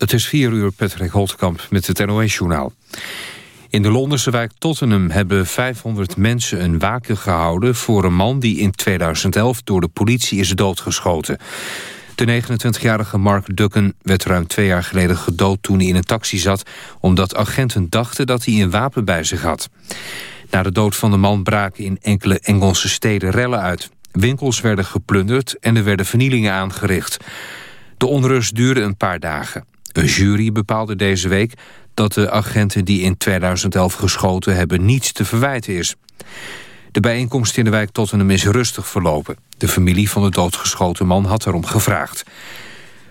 Het is 4 uur, Patrick Holtkamp met het NOS-journaal. In de Londense wijk Tottenham hebben 500 mensen een waken gehouden... voor een man die in 2011 door de politie is doodgeschoten. De 29-jarige Mark Ducken werd ruim twee jaar geleden gedood toen hij in een taxi zat... omdat agenten dachten dat hij een wapen bij zich had. Na de dood van de man braken in enkele Engelse steden rellen uit. Winkels werden geplunderd en er werden vernielingen aangericht. De onrust duurde een paar dagen. Een jury bepaalde deze week dat de agenten die in 2011 geschoten hebben niets te verwijten is. De bijeenkomst in de wijk Tottenham is rustig verlopen. De familie van de doodgeschoten man had erom gevraagd.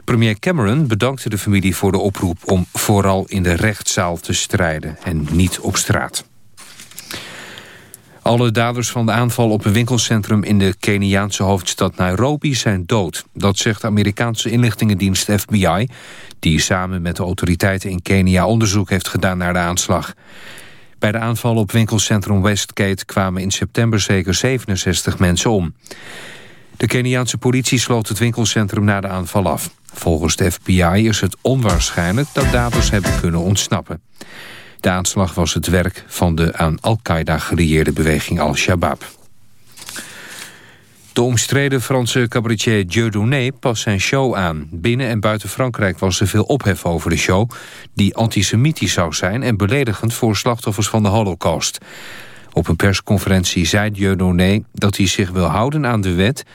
Premier Cameron bedankte de familie voor de oproep om vooral in de rechtszaal te strijden en niet op straat. Alle daders van de aanval op een winkelcentrum in de Keniaanse hoofdstad Nairobi zijn dood. Dat zegt de Amerikaanse inlichtingendienst FBI... die samen met de autoriteiten in Kenia onderzoek heeft gedaan naar de aanslag. Bij de aanval op winkelcentrum Westgate kwamen in september zeker 67 mensen om. De Keniaanse politie sloot het winkelcentrum na de aanval af. Volgens de FBI is het onwaarschijnlijk dat daders hebben kunnen ontsnappen. De aanslag was het werk van de aan Al-Qaeda gelieerde beweging Al-Shabaab. De omstreden Franse cabaretier Dieudonné past zijn show aan. Binnen en buiten Frankrijk was er veel ophef over de show... die antisemitisch zou zijn en beledigend voor slachtoffers van de holocaust. Op een persconferentie zei Dieudonné dat hij zich wil houden aan de wet...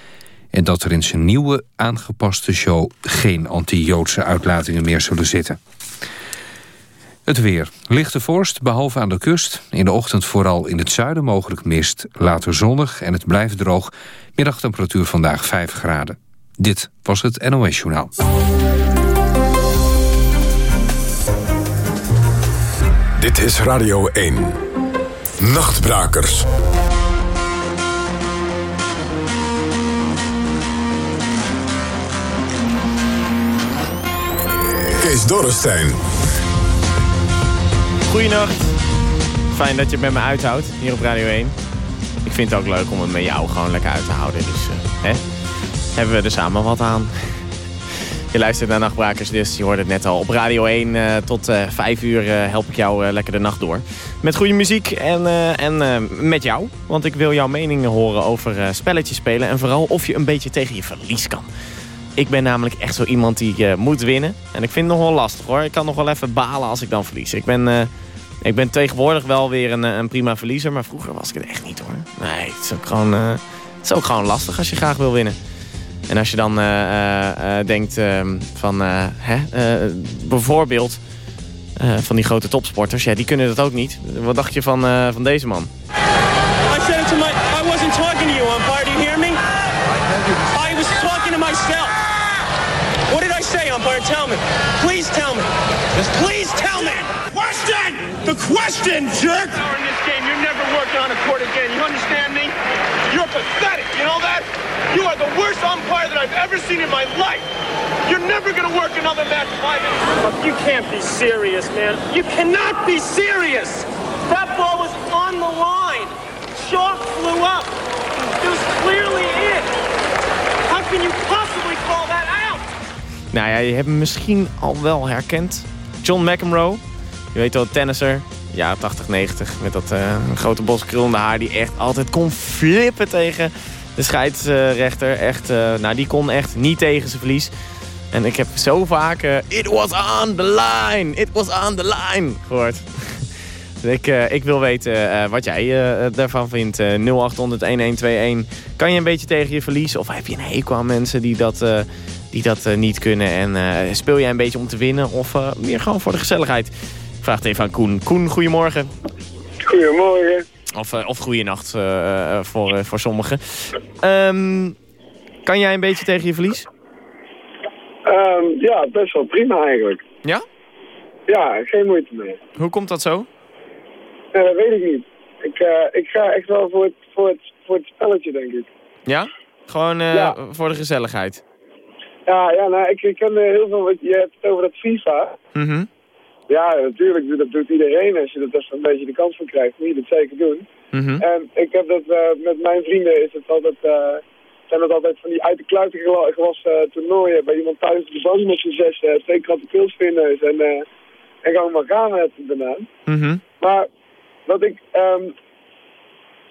en dat er in zijn nieuwe aangepaste show geen anti-Joodse uitlatingen meer zullen zitten. Het weer. Lichte vorst, behalve aan de kust. In de ochtend vooral in het zuiden mogelijk mist. Later zonnig en het blijft droog. Middagtemperatuur vandaag 5 graden. Dit was het NOS Journaal. Dit is Radio 1. Nachtbrakers. Kees Dorrestein. Goedenacht. Fijn dat je het met me uithoudt hier op Radio 1. Ik vind het ook leuk om het met jou gewoon lekker uit te houden. Dus uh, hè? hebben we er samen wat aan. Je luistert naar Nachtbrakers, dus je hoorde het net al. Op Radio 1 uh, tot uh, eh, 5 uur help ik jou lekker de nacht door. Met goede muziek en, en met jou. Want ik wil jouw meningen horen over spelletjes spelen. En vooral of je een beetje tegen je verlies kan. Ik ben namelijk echt zo iemand die moet winnen. En ik vind het nog wel lastig hoor. Ik kan nog wel even balen als ik dan verlies. Ik ben ik ben tegenwoordig wel weer een, eh, een prima verliezer, maar vroeger was ik het echt niet hoor. Nee, het is ook gewoon, uh, gewoon lastig als je graag wil winnen. En als je dan uh, denkt ehm, van, hè, bijvoorbeeld van die grote topsporters, ja, die kunnen dat ook niet. Wat dacht je van, van deze man? I said to my, I wasn't talking to you, umpire. Do you hear me? I was talking to myself. What did I say, umpire? Tell me. Please tell me. Please. The question, jerk! In this game, you're never working on a court again. You understand me? You're pathetic. You know that? You are the worst umpire that I've ever seen in my life. You're never going to work another match five minutes. You can't be serious, man. You cannot be serious. That ball was on the line. Chalk flew up. It was clearly in. How can you possibly call that out? Nou ja, je hebt hem misschien al wel herkend. John McEnroe. Je weet wel, tennisser. Ja, 80, 90. Met dat uh, grote bos krullende haar. Die echt altijd kon flippen tegen de scheidsrechter. Echt, uh, nou, die kon echt niet tegen zijn verlies. En ik heb zo vaak... Uh, It was on the line! It was on the line! gehoord. ik, ik wil weten wat jij daarvan vindt. 0800-1121. Kan je een beetje tegen je verlies? Of heb je een hekel aan mensen die dat, die dat niet kunnen? En speel jij een beetje om te winnen? Of meer gewoon voor de gezelligheid? Vraag het even aan Koen. Koen, goedemorgen. Goedemorgen. Of, uh, of goeienacht uh, voor, uh, voor sommigen. Um, kan jij een beetje tegen je verlies? Um, ja, best wel prima eigenlijk. Ja? Ja, geen moeite mee. Hoe komt dat zo? dat weet ik niet. Ik, ik ga echt wel voor het, voor, het, voor het spelletje, denk ik. Ja? Gewoon ja. voor de gezelligheid? Ja, ja nou, ik, ik ken heel veel... Je hebt het over dat FIFA. Mhm. Ja, natuurlijk. Dat doet iedereen. Als je er best een beetje de kans van krijgt, moet je dat zeker doen. Mhm. En ik heb dat uh, met mijn vrienden is het altijd... Uh, zijn dat altijd van die uit de kluiten gewassen toernooien. Bij iemand thuis de bank met z'n zes, eh, twee kratte pilsvinders en, eh en gewoon maar gaan met banaan. Mhm. Maar wat ik, ehm,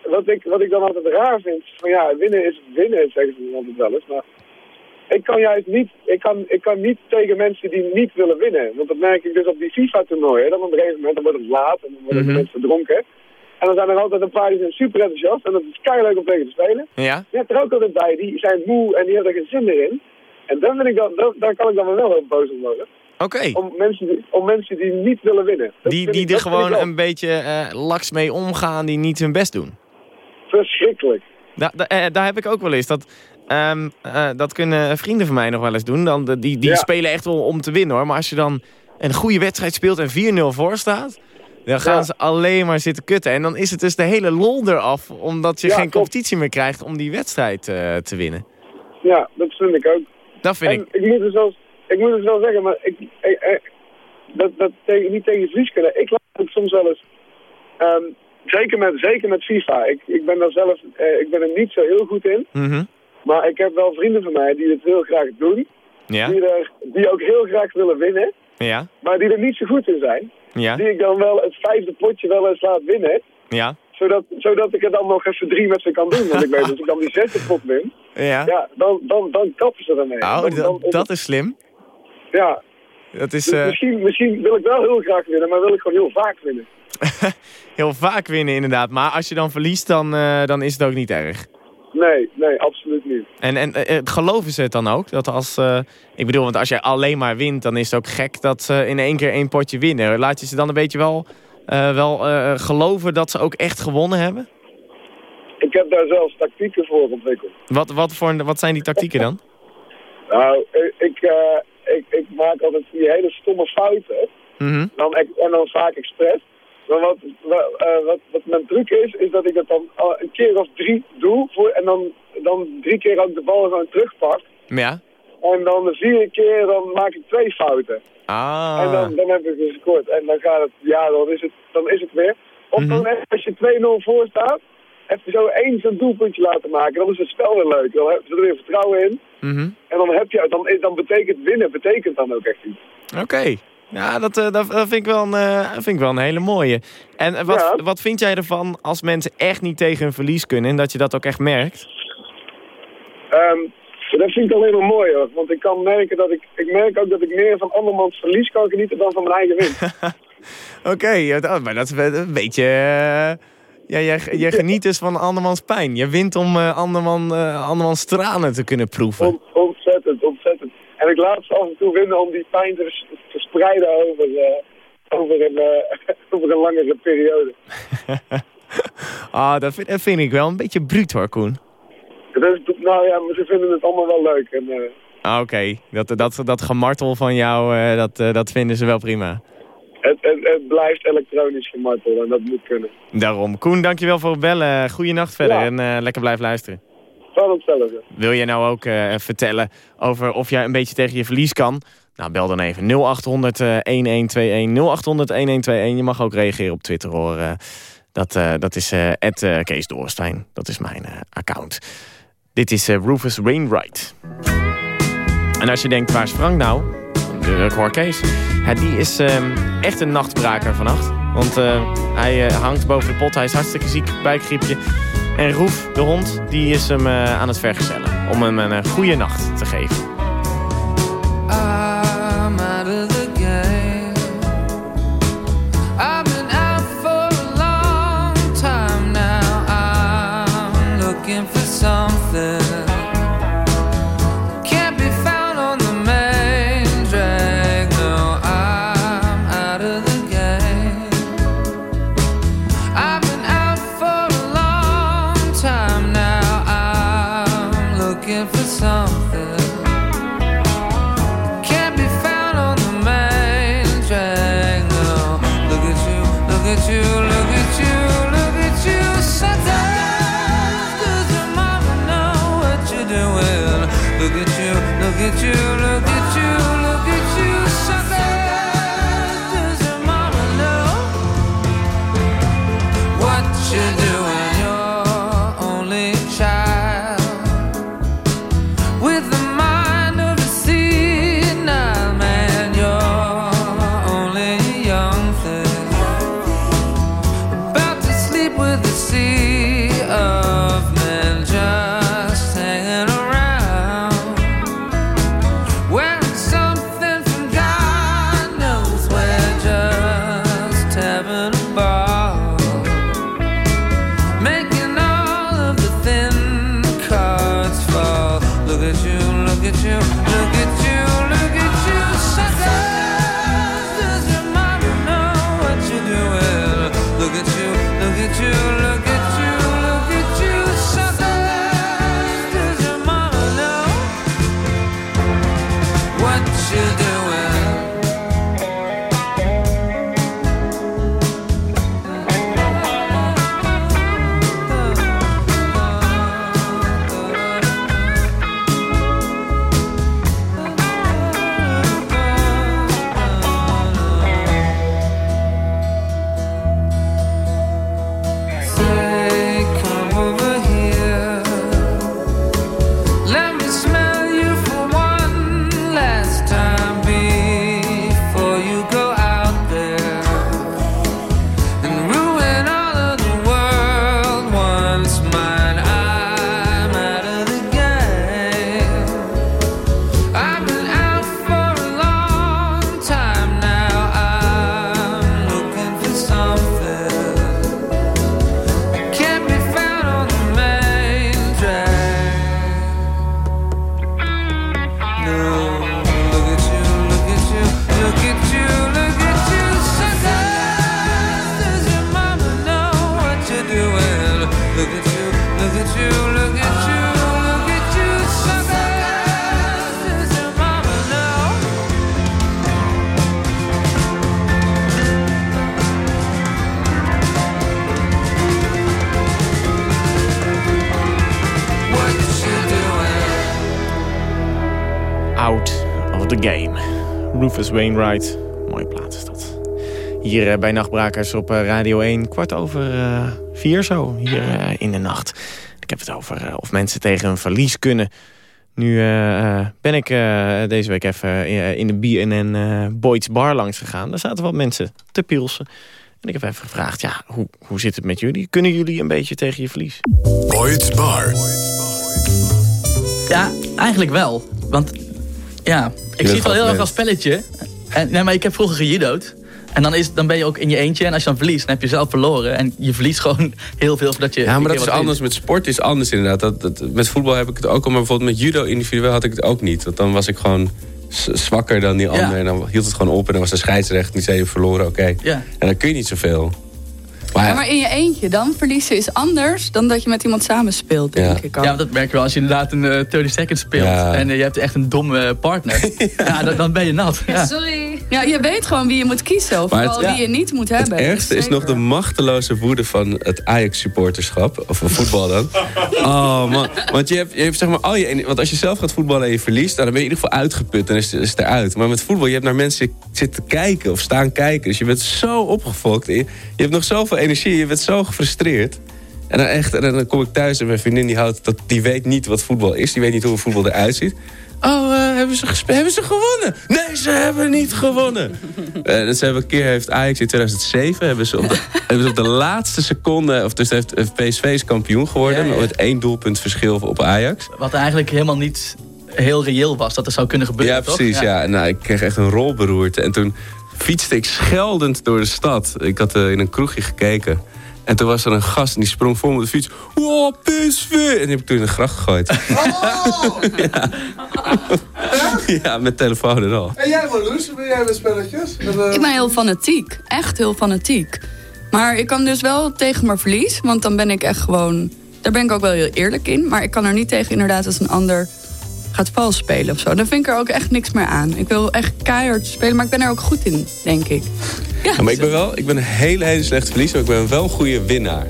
wat ik, wat ik dan altijd raar vind, is van ja, winnen is winnen, zeggen ze altijd wel eens. Maar ik kan juist niet, ik kan, ik kan niet tegen mensen die niet willen winnen. Want dat merk ik dus op die FIFA-toernooien. Dan op een gegeven moment dan wordt het laat en dan worden de Mhm. mensen dronken. En dan zijn er altijd een paar die zijn super enthousiast en dat is keihard om tegen te spelen. Ja? Je hebt er ook altijd bij, die zijn moe en die hebben er geen zin meer in. En dan vind ik dan, dan, daar kan ik dan wel heel boos om worden. Oké. Om mensen, die, om mensen die niet willen winnen. Dat Die, die ik- er gewoon een beetje eh, laks mee omgaan, die niet hun best doen. Verschrikkelijk. Da, da- eh, daar heb ik ook wel eens. Dat, eh, dat kunnen vrienden van mij nog wel eens doen. Dan, die die Ja. spelen echt wel om te winnen hoor. Maar als je dan een goede wedstrijd speelt en 4-0 voor staat... dan gaan Ja. ze alleen maar zitten kutten. En dan is het dus de hele lol eraf. Omdat je Ja, geen competitie meer krijgt om die wedstrijd eh, te winnen. Ja, dat vind ik ook. Dat vind en ik. ik moet het wel, ik moet het wel zeggen, maar ik, ik, ik- dat, dat tegen, niet tegen. Ik laat het soms wel eens, ehm, zeker, met, zeker met FIFA. Ik, ik ben daar zelf, eh, ik ben er niet zo heel goed in. Mhm. Maar ik heb wel vrienden van mij die het heel graag doen. Ja? Die, er, die ook heel graag willen winnen. Ja? Maar die er niet zo goed in zijn. Ja? Die ik dan wel het vijfde potje wel eens laat winnen. Ja? Zodat, zodat ik er dan nog even drie met ze kan doen. Want ik weet, als ik dan die zesde pot win, Ja? ja, dan, dan, dan kappen ze ermee. Oh, Dan- dat, dan- dat is slim. Ja, Dat is Dus eh, misschien, misschien wil ik wel heel graag winnen, maar wil ik gewoon heel vaak winnen. heel vaak winnen inderdaad. Maar als je dan verliest, dan, eh, dan is het ook niet erg. Nee, nee, absoluut niet. En, en eh, eh, geloven ze het dan ook? Dat als, eh, ik bedoel, want als jij alleen maar wint, dan is het ook gek dat ze in één keer één potje winnen. Laat je ze dan een beetje wel, wel geloven dat ze ook echt gewonnen hebben? Ik heb daar zelfs tactieken voor ontwikkeld. Wat, wat, voor, wat zijn die tactieken dan? Nou, ik, ik, ik, ik maak altijd die hele stomme fouten. Mhm. Dan, en dan vaak expres. Maar wat, eh, wat, wat mijn truc is, is dat ik het dan al een keer of drie doe. Voor, en dan, dan drie keer ook de bal gewoon terugpak. Ja? En dan de vierde keer dan maak ik twee fouten. En Ah. dan, dan heb ik dus gescoord. En dan gaat het, ja, dan is het, dan is het weer. Of Mhm. dan even als je 2-0 voor staat, even zo één zo'n doelpuntje laten maken. Dan is het spel weer leuk. Dan hebben ze er weer vertrouwen in. Mhm. En dan, heb je, dan, dan betekent winnen, betekent dan ook echt iets. Oké. Ja, dat, eh, dat, dat vind, ik wel een, eh, vind ik wel een hele mooie. En wat, Ja. wat vind jij ervan als mensen echt niet tegen hun verlies kunnen... en dat je dat ook echt merkt? Ehm, dat vind ik alleen maar mooi hoor. Want ik kan merken dat ik, ik merk ook dat ik meer van andermans verlies kan genieten dan van mijn eigen winst. Oké, maar dat is een beetje... eh, ja, jij, jij geniet dus van andermans pijn. Je wint om eh, anderman, eh, andermans tranen te kunnen proeven. Ik laat ze af en toe winnen om die pijn te vers- verspreiden over, eh, over, een, eh, over een langere periode. Ah, dat vind, dat vind ik wel een beetje bruut hoor, Koen. Dat is, nou ja, maar ze vinden het allemaal wel leuk. En, eh, Ah, Oké, dat, dat, dat gemartel van jou, dat, dat vinden ze wel prima. het, het, het blijft elektronisch gemarteld en dat moet kunnen. Daarom. Koen, dankjewel voor het bellen. Goeienacht verder Ja. en lekker blijven luisteren. Hetzelfde. Wil jij nou ook eh, vertellen over of jij een beetje tegen je verlies kan? Nou, bel dan even 0800 eh, 1121. 0800 1121. Je mag ook reageren op Twitter hoor. Eh, dat, eh, dat is eh, Kees Doorstein. Dat is mijn account. Dit is Rufus Wainwright. En als je denkt, waar is Frank nou? Ik hoor Kees. Die is ehm, echt een nachtbraker vannacht. Want hij hangt boven de pot. Hij is hartstikke ziek, buikgriepje. En Roef, de hond, die is hem eh, aan het vergezellen. Om hem een eh, goede nacht te geven. Looking for something. Rufus Wainwright. Mooie plaat is dat. Hier eh, bij Nachtbrakers op eh, Radio 1. Kwart over eh, vier zo. Hier eh, in de nacht. Ik heb het over of mensen tegen een verlies kunnen. Nu ben ik eh, deze week even in de BNN eh Boyd's Bar langs gegaan. Daar zaten wat mensen te pilsen. En ik heb even gevraagd, ja, hoe, hoe zit het met jullie? Kunnen jullie een beetje tegen je verlies? Boyd's Bar. Ja, eigenlijk wel. Want ja, ik zie het wel heel erg als spelletje. En, nee, maar ik heb vroeger gejudo'd. En dan, is, dan ben je ook in je eentje. En als je dan verliest, dan heb je zelf verloren. En je verliest gewoon heel veel voordat je... Ja, maar dat is anders. Met sport is anders inderdaad. Dat, dat, met voetbal heb ik het ook al, maar bijvoorbeeld met judo individueel had ik het ook niet. Want dan was ik gewoon zwakker dan die ander. En dan hield het gewoon op en dan was de scheidsrecht. Die zei je verloren, oké. Ja. En dan kun je niet zoveel. Maar, Ja, maar in je eentje dan verliezen is anders dan dat je met iemand samen speelt, denk Ja. ik al. Ja, want dat merk je wel als je inderdaad een eh 30 seconds speelt. Ja. En eh, je hebt echt een domme partner. ja, dan, dan ben je nat. Ja. Sorry. Ja, je weet gewoon wie je moet kiezen. Of Maar vooral het- wie je niet moet het hebben. ergste is nog de machteloze woede van het Ajax-supporterschap. Of van voetbal dan. Oh man. Want je hebt, je hebt zeg maar al je... Want als je zelf gaat voetballen en je verliest... Dan ben je in ieder geval uitgeput en is, is het eruit. Maar met voetbal, je hebt naar mensen zitten kijken of staan kijken. Dus je bent zo opgefokt. Je, je hebt nog zoveel energie. Je bent zo gefrustreerd. En dan, echt, en dan kom ik thuis en mijn vriendin die, houdt, dat, die weet niet wat voetbal is. Die weet niet hoe voetbal eruit ziet. Oh, eh, hebben, ze gespe- hebben ze gewonnen? Nee, ze hebben niet gewonnen. Eh, ze hebben een keer heeft Ajax in 2007 hebben ze op de, hebben ze op de laatste seconde, of dus heeft heeft PSV is kampioen geworden Ja, ja. met één doelpunt verschil op Ajax. Wat eigenlijk helemaal niet heel reëel was. Dat er zou kunnen gebeuren, Ja, toch? precies. Ja. Nou, ik kreeg echt een rolberoerte. En toen fietste ik scheldend door de stad. Ik had eh, in een kroegje gekeken. En toen was er een gast en die sprong voor me op de fiets. Wow, PSV! En die heb ik toen in de gracht gegooid. ja. ja, met telefoon en al. En jij Marloes, hoe ben jij met spelletjes? Met, eh, Ik ben heel fanatiek. Echt heel fanatiek. Maar ik kan dus wel tegen mijn verlies. Want dan ben ik echt gewoon... Daar ben ik ook wel heel eerlijk in. Maar ik kan er niet tegen inderdaad als een ander gaat vals spelen of zo. Dan vind ik er ook echt niks meer aan. Ik wil echt keihard spelen, maar ik ben er ook goed in, denk ik. Ja, Ja, maar ik ben wel ik ben een hele, hele slechte verliezer. Maar ik ben wel een goede winnaar.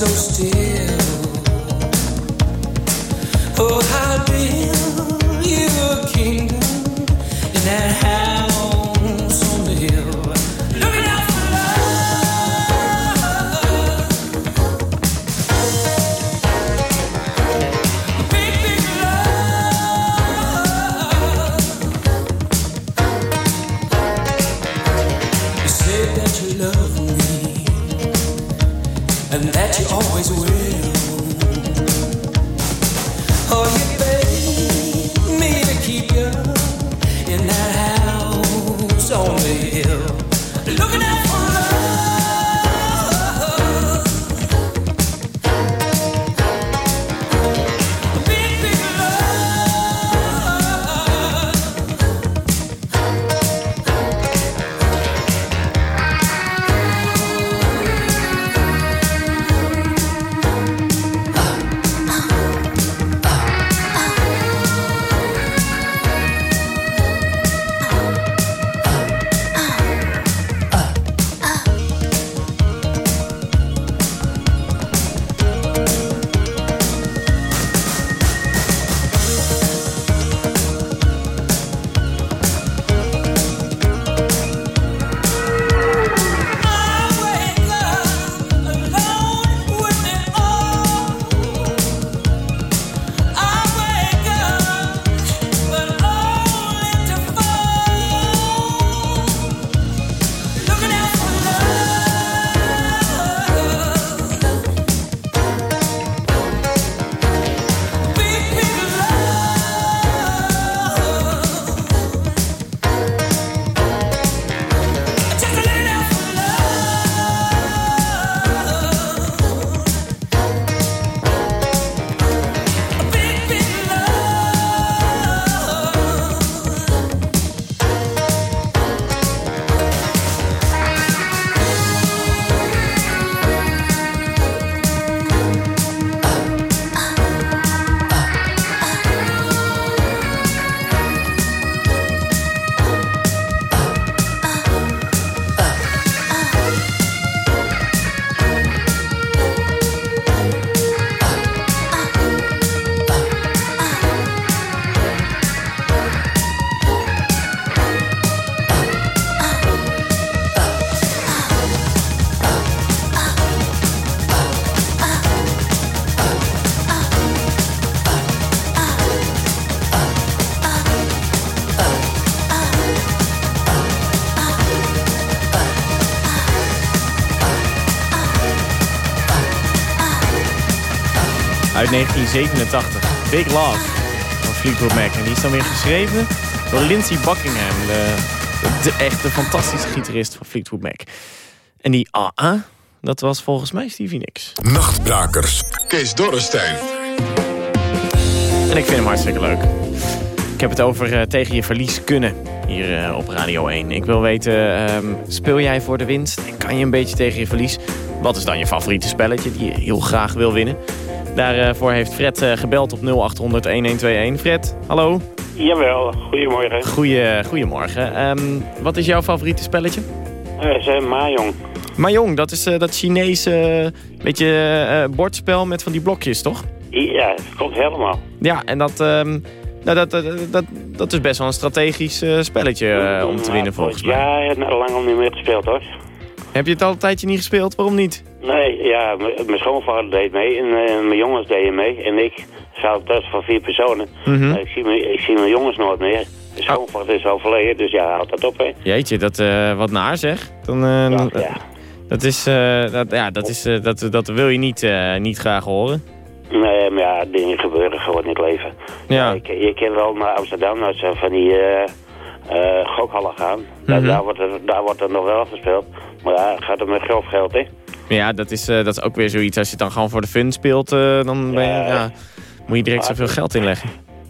So still. Oh, how you a kingdom in that uit 1987. Big Love van Fleetwood Mac. En die is dan weer geschreven door Lindsey Buckingham. De, de echte fantastische gitarist van Fleetwood Mac. En die AA, dat was volgens mij Stevie Nicks. Nachtbrakers. Kees Dorrestein. En ik vind hem hartstikke leuk. Ik heb het over eh, tegen je verlies kunnen hier eh, op Radio 1. Ik wil weten, ehm, speel jij voor de winst en kan je een beetje tegen je verlies? Wat is dan je favoriete spelletje die je heel graag wil winnen? Daarvoor heeft Fred eh, gebeld op 0800 1121. Fred, hallo. Jawel, goedemorgen. Goeie, goedemorgen. Ehm, wat is jouw favoriete spelletje? Uh, zijn Mahjong. Mahjong, dat is dat Chinese beetje bordspel met van die blokjes, toch? Ja, dat klopt helemaal. Ja, en dat, ehm, nou, dat, dat, dat, dat is best wel een strategisch spelletje om te winnen volgens mij. Ja, ik heb lang al niet meer gespeeld hoor. Heb je het al een tijdje niet gespeeld? Waarom niet? Nee, ja, mijn schoonvader deed mee en uh, mijn jongens deden mee. En ik zou thuis van vier personen. Mm -hmm. ik, zie mijn, ik zie mijn jongens nooit meer. De schoonvader oh. is overleden, dus ja, houd dat op hè. Jeetje, dat, wat naar zeg. Dan, ja, ja. Dat is, dat, ja, dat, is dat, dat wil je niet, niet graag horen. Nee, maar ja, dingen gebeuren gewoon in het leven. Ja. Ik, je kan wel naar Amsterdam, naar zo van die uh, gokhallen gaan. Mhm. daar, daar, wordt er, daar wordt er nog wel gespeeld. Maar ja, het gaat om met grof geld, hè. Ja, dat is, uh, dat is ook weer zoiets. Als je het dan gewoon voor de fun speelt, dan ben je, Ja. moet je direct zoveel geld inleggen.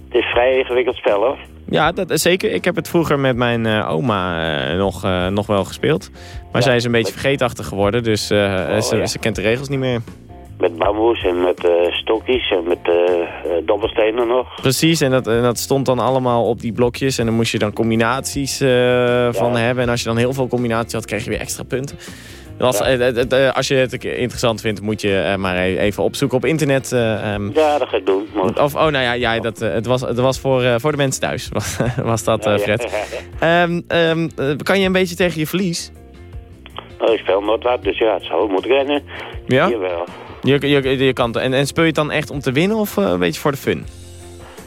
Het is vrij ingewikkeld spel, hoor. Ja, dat, zeker. Ik heb het vroeger met mijn eh, oma eh, nog, eh, nog wel gespeeld. Maar zij is een beetje vergeetachtig geworden, dus eh, ze, ja. ze kent de regels niet meer. Met bamboes en met eh, stokjes en met eh, dobbelstenen nog. Precies, en dat, en dat stond dan allemaal op die blokjes. En dan moest je dan combinaties van hebben. En als je dan heel veel combinaties had, kreeg je weer extra punten. Dat was- Ja. eh, als je het interessant vindt, moet je maar e- even opzoeken op internet. eh, ehm, Ja, dat ga ik doen. Of, oh, nou ja, ja dat, het was, het was voor, voor de mensen thuis, was, was dat, Ja. Fred. Ehm, ehm, eh, kan je een beetje tegen je verlies? Nou, ik speel nooit wat, dus ja, het zou moeten rennen. Ja? Jawel. Je, je, je kan, en, en speel je het dan echt om te winnen of eh, een beetje voor de fun?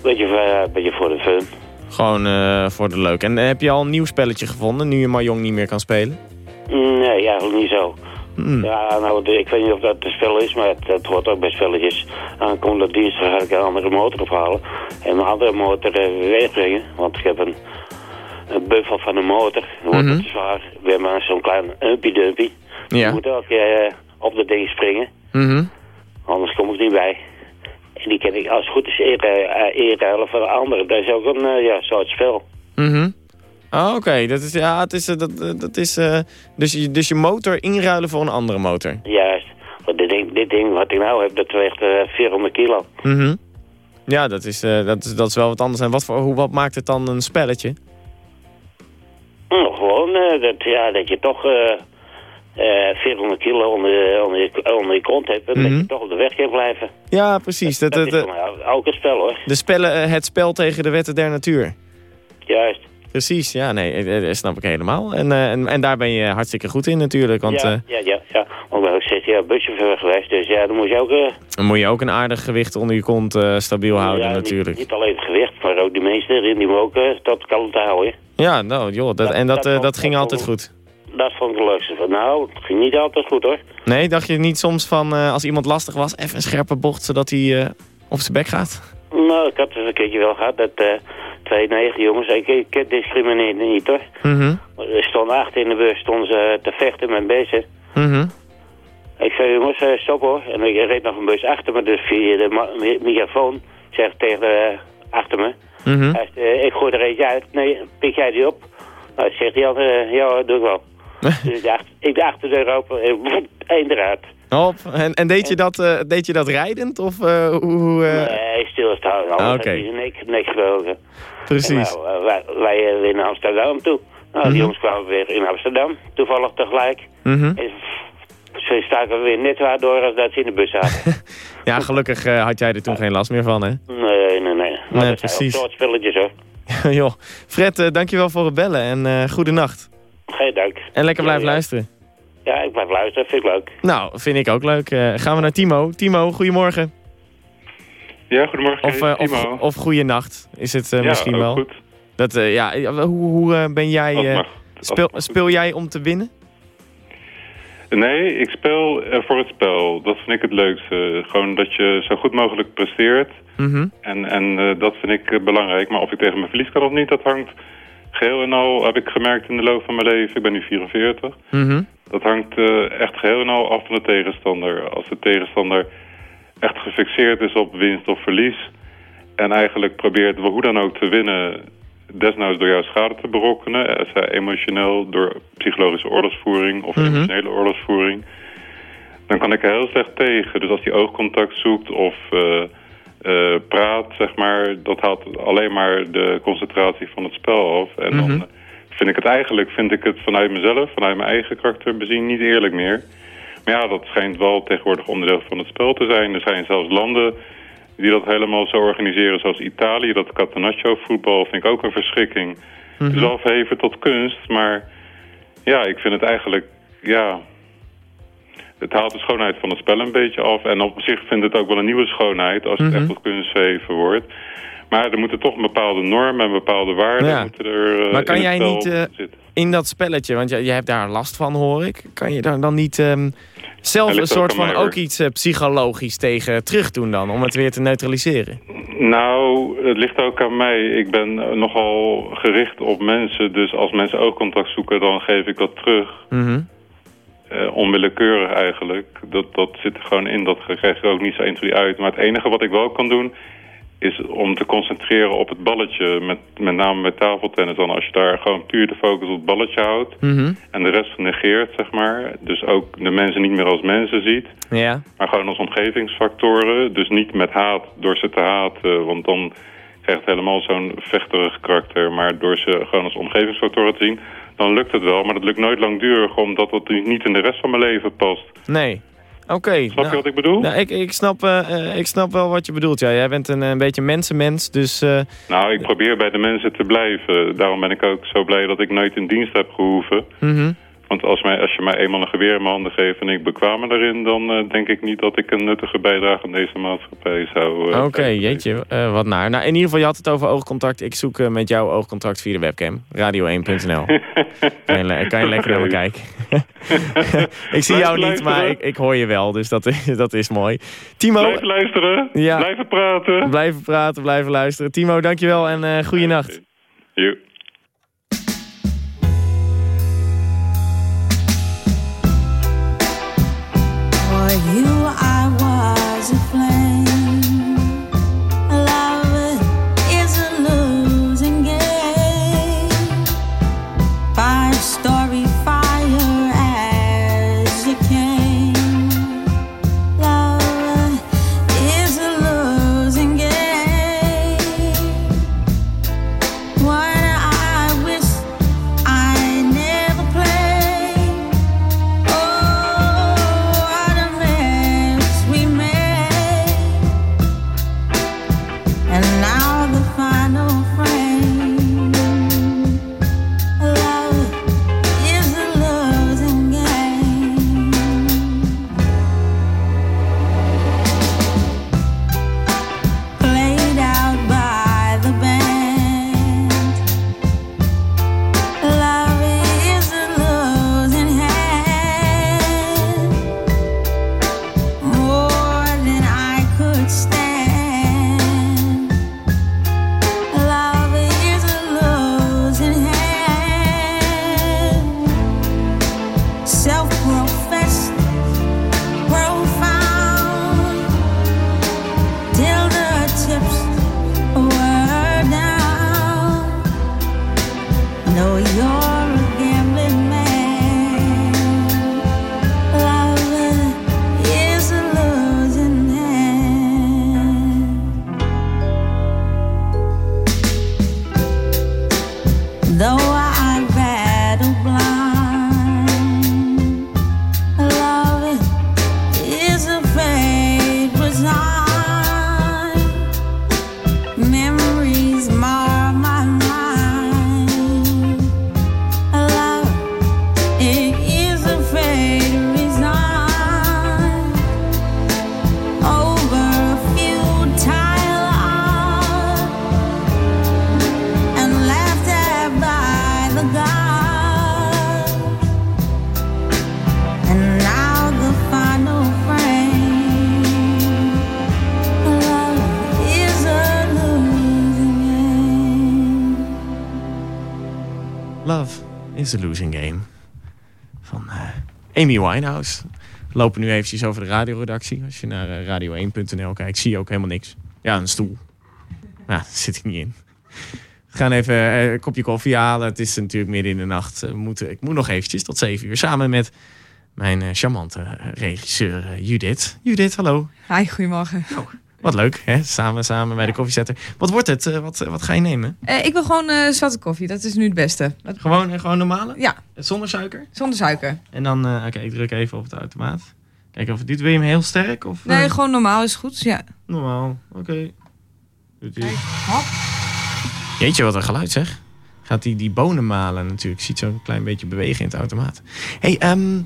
Beetje, voor- beetje voor de fun. Gewoon eh, voor de leuk. En eh, heb je al een nieuw spelletje gevonden, nu je Mahjong niet meer kan spelen? Nee, eigenlijk niet zo. Hmm. Ja, nou, de- ik weet niet of dat een spel is, maar het, het hoort ook bij spelletjes. Aankomende dinsdag ga ik een andere motor ophalen. En een andere motor eh, wegbrengen, want ik heb een, een buffel van een motor. Die wordt Mhm. te zwaar. We hebben maar zo'n klein umpie-dumpie. Ja. Je moet elke keer eh, op dat ding springen, Mhm. anders kom ik niet bij. En die kan ik als het goed is eer- eh, eerruilen voor een andere. Dat is ook een eh, ja, soort spel. Mhm. Oh, oké. Dat is, ja, het is, eh, dat, dat is, dus, je, dus je motor inruilen voor een andere motor. Juist. Want dit ding, dit ding wat ik nou heb, dat weegt eh 400 kilo. Mhm. Ja, dat is, dat, is, dat is wel wat anders. En wat, voor, hoe, wat maakt het dan een spelletje? Nou, gewoon dat, ja, dat je toch 400 kilo onder, onder, je, onder je kont hebt. Dat Mhm. je toch op de weg kan blijven. Ja, precies. Dat, Dat ook een spel hoor. de spellen, eh, het spel tegen de wetten der natuur. Juist. Precies, ja, nee, eh, eh, dat snap ik helemaal. En, eh, en, en daar ben je hartstikke goed in natuurlijk. Want ja, eh, ja, ja, ja. Want ik ben ook zes jaar buschauffeur geweest. Dus ja, dan moet je ook... eh, dan moet je ook een aardig gewicht onder je kont eh, stabiel houden ja, natuurlijk. Niet, niet alleen het gewicht, maar ook die mensen erin. Die moeten ook eh, tot kalmte houden. Ja, nou joh, dat, Dat- en dat, dat eh, ging altijd goed. Dat vond ik het leukste. Van, nou, het ging niet altijd goed hoor. Nee, dacht je niet soms van eh, als iemand lastig was, even een scherpe bocht zodat hij eh, op zijn bek gaat? Nou, ik had het een keertje wel gehad. Dat eh, twee negen jongens, ik, ik discrimineer niet hoor. Mhm, Er stonden achter in de bus stonden ze te vechten met beesten. mhm. Ik zei, jongens, stop hoor. En ik reed nog een bus achter me, dus via de microfoon zeg ik tegen achter me. mhm. Hij zei, ik gooi er eentje uit. Nee, pik jij die op? Nou, zegt hij altijd, ja, doe ik wel. Dus ik dacht, ik en woep, één eruit. Hop. En, en deed, je dat, eh, deed je dat rijdend? Of eh, hoe... eh, Nee, stilstaan. Ah, heb oké. zijn nek, nek gebroken. Precies. Nou, eh, wij, wij eh, naar Amsterdam toe. Nou, die Mhm. jongens kwamen weer in Amsterdam, toevallig tegelijk. Mhm. En ze staken weer net waar door als dat ze in de bus zaten. Ja, gelukkig eh, had jij er toen geen last meer van, hè? nee, nee, nee. Maar Nee, precies. soort spelletjes hoor. Joh. Fred, eh, dankjewel voor het bellen en eh goede nacht. Geen dank. En lekker blijven ja. luisteren. Ja, ik blijf luisteren, vind ik leuk. Nou, vind ik ook leuk. Eh, gaan we naar Timo. Timo, goedemorgen. Ja, goedemorgen. Of, eh, Timo. of, of goeienacht is het eh, Ja, misschien ook wel. goed. Dat, eh, ja, hoe hoe ben jij... Eh, speel, speel jij om te winnen? Nee, ik speel voor het spel. Dat vind ik het leukste. Gewoon dat je zo goed mogelijk presteert. Mhm. En, en eh, dat vind ik belangrijk. Maar of ik tegen mijn verlies kan of niet, dat hangt geheel en al, heb ik gemerkt in de loop van mijn leven. Ik ben nu 44. Mhm. Dat hangt eh, echt geheel en al af van de tegenstander. Als de tegenstander echt gefixeerd is op winst of verlies... en eigenlijk probeert hoe dan ook te winnen... desnoods door jouw schade te berokkenen... eh, zij emotioneel door psychologische oorlogsvoering of Mhm. emotionele oorlogsvoering... dan kan ik er heel slecht tegen. Dus als hij oogcontact zoekt of eh, eh, praat, zeg maar... dat haalt alleen maar de concentratie van het spel af. En dan Mhm. eh, vind ik het eigenlijk vind ik het vanuit mezelf, vanuit mijn eigen karakter bezien, niet eerlijk meer. Maar ja, dat schijnt wel tegenwoordig onderdeel van het spel te zijn. Er zijn zelfs landen die dat helemaal zo organiseren zoals Italië. Dat catenaccio voetbal vind ik ook een verschrikking. Het is wel verheven tot kunst, maar ja, ik vind het eigenlijk, ja... Het haalt de schoonheid van het spel een beetje af. En op zich vindt het ook wel een nieuwe schoonheid als het Mhm. echt tot kunst verheven wordt. Maar er moeten toch bepaalde normen en bepaalde waarden Ja. moeten er eh, Maar kan in jij niet eh, in dat spelletje, want jij, jij hebt daar last van hoor ik. Kan je daar dan niet ehm, zelf een ook soort van mij, ook iets eh, psychologisch tegen terug doen dan? Om het weer te neutraliseren? Nou, het ligt ook aan mij. Ik ben nogal gericht op mensen. Dus als mensen oogcontact zoeken, dan geef ik dat terug. Mhm. Eh, onwillekeurig eigenlijk. Dat, dat zit er gewoon in. Dat krijg je ook niet zo 1, 2 uit. Maar het enige wat ik wel kan doen... is om te concentreren op het balletje. Met, met name met tafeltennis. Dan als je daar gewoon puur de focus op het balletje houdt... Mhm. en de rest negeert, zeg maar. Dus ook de mensen niet meer als mensen ziet... Ja. maar gewoon als omgevingsfactoren. Dus niet met haat, door ze te haten. Want dan krijgt het helemaal zo'n vechterig karakter. Maar door ze gewoon als omgevingsfactoren te zien... dan lukt het wel. Maar dat lukt nooit langdurig... omdat dat niet in de rest van mijn leven past. Nee. Oké. Snap je wat ik bedoel? Nou, ik, ik, snap, eh, eh, ik snap wel wat je bedoelt. Ja. Jij bent een, een beetje mensenmens, dus... eh, Nou, ik probeer bij de mensen te blijven. Daarom ben ik ook zo blij dat ik nooit in dienst heb gehoeven. mhm. Want als, mij, als je mij eenmaal een geweer in mijn handen geeft... en ik bekwaam me daarin... dan eh, denk ik niet dat ik een nuttige bijdrage aan deze maatschappij zou... eh, Oké, jeetje, eh, wat naar. Nou, in ieder geval, je had het over oogcontact. Ik zoek met jou oogcontact via de webcam. Radio1.nl. kan je, kan je lekker naar me kijken. ik zie Blijf jou niet, maar ik, ik hoor je wel. Dus dat, is- dat is mooi. Timo, Blijven luisteren. Ja. Blijven praten. blijven praten, blijven luisteren. Timo, dankjewel en eh goeienacht. Joe. You, I was a flame. It's a Losing Game. Van eh, Amy Winehouse. We lopen nu eventjes over de radioredactie. Als je naar eh, radio1.nl kijkt, zie je ook helemaal niks. Ja, een stoel. Ja, daar zit ik niet in. We gaan even eh, een kopje koffie halen. Het is natuurlijk midden in de nacht. We moeten, ik moet nog eventjes tot zeven uur. Samen met mijn charmante regisseur Judith. Judith, hallo. Hi, goedemorgen. Wat leuk, hè? Samen, samen bij de koffiezetter. Wat wordt het? Eh, wat, wat ga je nemen? Eh, ik wil gewoon eh, zwarte koffie, dat is nu het beste. Dat- Gewoon, gewoon normale? Ja. Zonder suiker? Zonder suiker. En dan, eh, oké, ik druk even op de automaat. Kijk of het doet. Wil je hem heel sterk? Of, Nee, gewoon normaal is goed, ja. Normaal, oké. Doet hij. Hop. Jeetje, wat een geluid zeg. Gaat hij die bonen malen natuurlijk. Ziet zo'n klein beetje bewegen in het automaat. hey, ehm,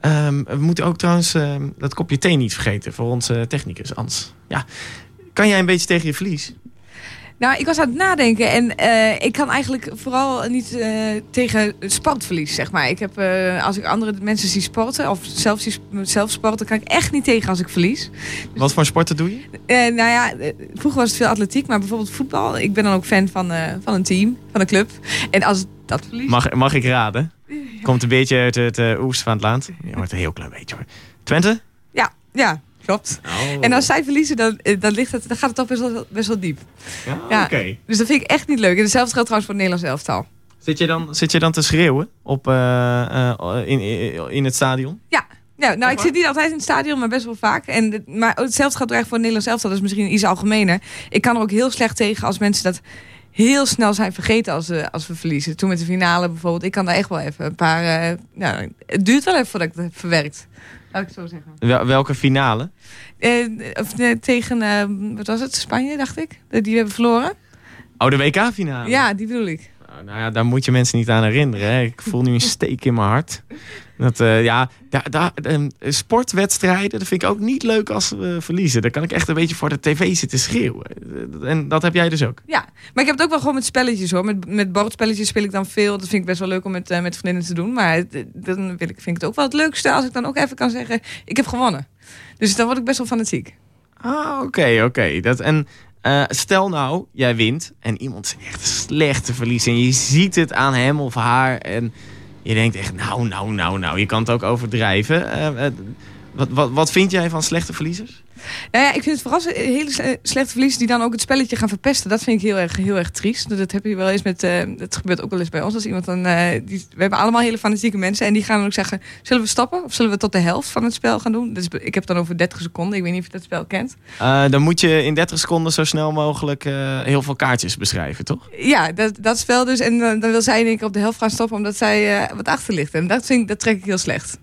ehm, we moeten ook trouwens ehm, dat kopje thee niet vergeten voor onze technicus, Ans. Ja, kan jij een beetje tegen je verlies? Nou, ik was aan het nadenken en eh, ik kan eigenlijk vooral niet eh, tegen sportverlies, zeg maar. Ik heb, eh, als ik andere mensen zie sporten of zelf, zie, zelf sporten, kan ik echt niet tegen als ik verlies. Wat voor sporten doe je? Eh, nou ja, eh, vroeger was het veel atletiek, maar bijvoorbeeld voetbal. Ik ben dan ook fan van, eh, van een team, van een club. En als dat verliest... Mag, mag ik raden? Komt een beetje uit het uh, oest van het land. Je hoort een heel klein beetje hoor. Twente? Ja, ja, klopt. Oh. En als zij verliezen, dan, eh, dan, ligt het, dan gaat het toch best wel, best wel diep. Ja, Ja. oké. Dus dat vind ik echt niet leuk. En hetzelfde geldt trouwens voor het Nederlands elftal. Zit je dan, zit je dan te schreeuwen op, eh, in, in, het stadion? Ja. Ja, nou, ik zit niet altijd in het stadion, maar best wel vaak. En, maar hetzelfde gaat er echt voor het Nederlands elftal. Dat is misschien iets algemener. Ik kan er ook heel slecht tegen als mensen dat heel snel zijn vergeten als, we als we verliezen. Toen met de finale bijvoorbeeld. Ik kan daar echt wel even een paar... eh, nou, het duurt wel even voordat ik het heb verwerkt. Laat ik het zo zeggen. Wel- welke finale? Eh, of, eh, tegen, wat was het? Spanje, dacht ik. Die we hebben verloren. Oh, de WK-finale. Ja, die bedoel ik. Nou ja, daar moet je mensen niet aan herinneren. Hè. Ik voel nu een steek in mijn hart. Dat, eh, ja, daar, daar, ehm, sportwedstrijden, dat vind ik ook niet leuk als we verliezen. Dan kan ik echt een beetje voor de tv zitten schreeuwen. En dat heb jij dus ook. Ja, maar ik heb het ook wel gewoon met spelletjes hoor. Met, met bordspelletjes speel ik dan veel. Dat vind ik best wel leuk om met, eh, met vriendinnen te doen. Maar dan vind ik het ook wel het leukste als ik dan ook even kan zeggen... ik heb gewonnen. Dus dan word ik best wel fanatiek. Ah, oké, oké. Dat En eh, stel nou, jij wint en iemand is echt een slechte verlies. En je ziet het aan hem of haar. En je denkt echt, nou, nou, nou, nou. Je kan het ook overdrijven. Eh, eh, wat, wat, wat vind jij van slechte verliezers? Nou ja, ik vind het vooral zo- hele sle- slechte verliezers die dan ook het spelletje gaan verpesten. Dat vind ik heel erg, heel erg triest. Dat heb je wel eens met, eh, dat gebeurt ook wel eens bij ons. Als iemand dan, eh, die, we hebben allemaal hele fanatieke mensen. En die gaan dan ook zeggen, zullen we stoppen? Of zullen we tot de helft van het spel gaan doen? Dus ik heb het dan over 30 seconden. Ik weet niet of je dat spel kent. Eh, dan moet je in 30 seconden zo snel mogelijk eh, heel veel kaartjes beschrijven, toch? Ja, dat, dat spel dus. En dan, wil zij één keer op de helft gaan stoppen omdat zij eh, wat achter ligt. En dat, vind ik, dat trek ik heel slecht.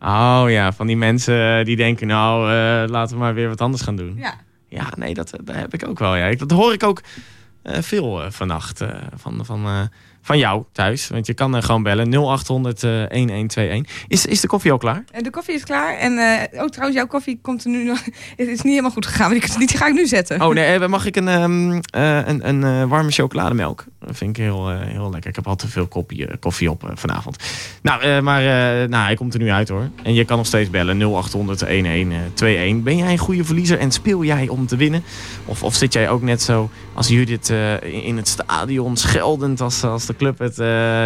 Oh ja, van die mensen die denken, nou, eh, laten we maar weer wat anders gaan doen. Ja. Ja, nee, dat, dat heb ik ook wel. Ja. Ik- Dat hoor ik ook eh, veel eh, vannacht eh, van, van, eh, van jou thuis. Want je kan eh, gewoon bellen 0800 eh, 1121. Is, is de koffie al klaar? De koffie is klaar. En eh, oh, trouwens, jouw koffie komt er nu nog. Het is niet helemaal goed gegaan. Maar die, die ga ik nu zetten. Oh nee, eh, mag ik een, ehm, eh, een, een eh, warme chocolademelk? Dat vind ik heel, eh, heel lekker. Ik heb al te veel koffie, eh, koffie op eh, vanavond. Nou, maar nou, hij komt er nu uit hoor. En je kan nog steeds bellen 0800 1121. Ben jij een goede verliezer en speel jij om te winnen? Of, of zit jij ook net zo als Judith in het stadion scheldend als, als de club het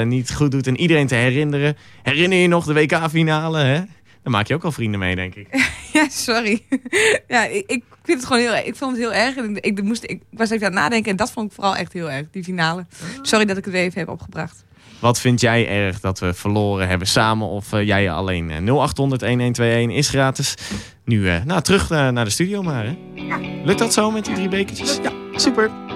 niet goed doet en iedereen te herinneren? Herinner je nog de WK-finale? Dan maak je ook al vrienden mee, denk ik. Ja, sorry. ja, ik, ik vind het gewoon heel erg. Ik vond het heel erg. En ik, ik, moest, ik was even aan het nadenken. En dat vond ik vooral echt heel erg. Die finale. Sorry dat ik het weer even heb opgebracht. Wat vind jij erg dat we verloren hebben samen of eh, jij alleen? Eh, 0800 1121 is gratis. Nu eh, nou, terug eh, naar de studio maar. Hè? Lukt dat zo met die drie bekertjes? Ja, super.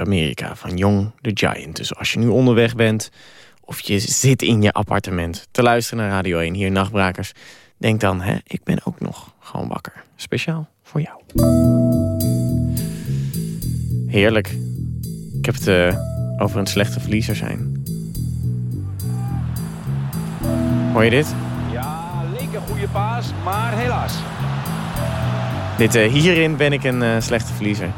Amerika van Young the Giant. Dus als je nu onderweg bent of je zit in je appartement te luisteren naar Radio 1 hier Nachtbrakers... denk dan, hè, ik ben ook nog gewoon wakker. Speciaal voor jou. Heerlijk. Ik heb het eh, over een slechte verliezer zijn. Hoor je dit? Ja, leek een goede paas, maar helaas. dit eh, hierin ben ik een eh, slechte verliezer.